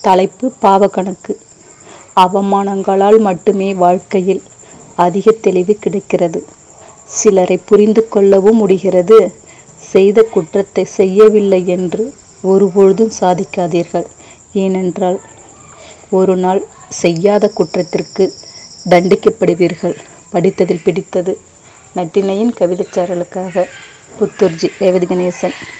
தலைப்பு பாவக்கணக்கு. அவமானங்களால் மட்டுமே வாழ்க்கையில் அதிக தெளிவு கிடைக்கிறது. சிலரை புரிந்து கொள்ளவும் முடிகிறது. செய்த குற்றத்தை செய்யவில்லை என்று ஒருபொழுதும் சாதிக்காதீர்கள். ஏனென்றால் ஒரு நாள் செய்யாத குற்றத்திற்கு தண்டிக்கப்படுவீர்கள். படித்ததில் பிடித்தது. நட்டினையின் கவிதைச்சாரலுக்காக புத்தூர்ஜி ரேவதி கணேசன்.